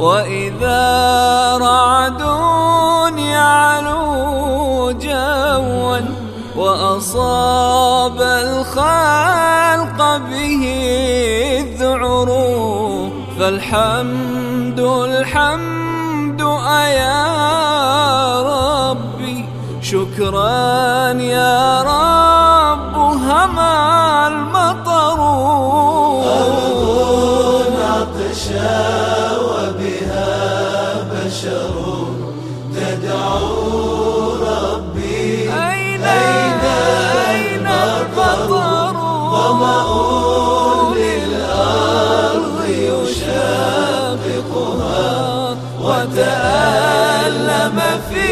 وإذا رعد يعلو جوا وأصاب الخلق به الذعر فالحمد الحمد أيا ربي. شكرا يا رب هما المطر. أرض عطشان بشر تدعو ربي. أين أين القطر ظمأ للأرض يشاققها. وتألم في ظمئ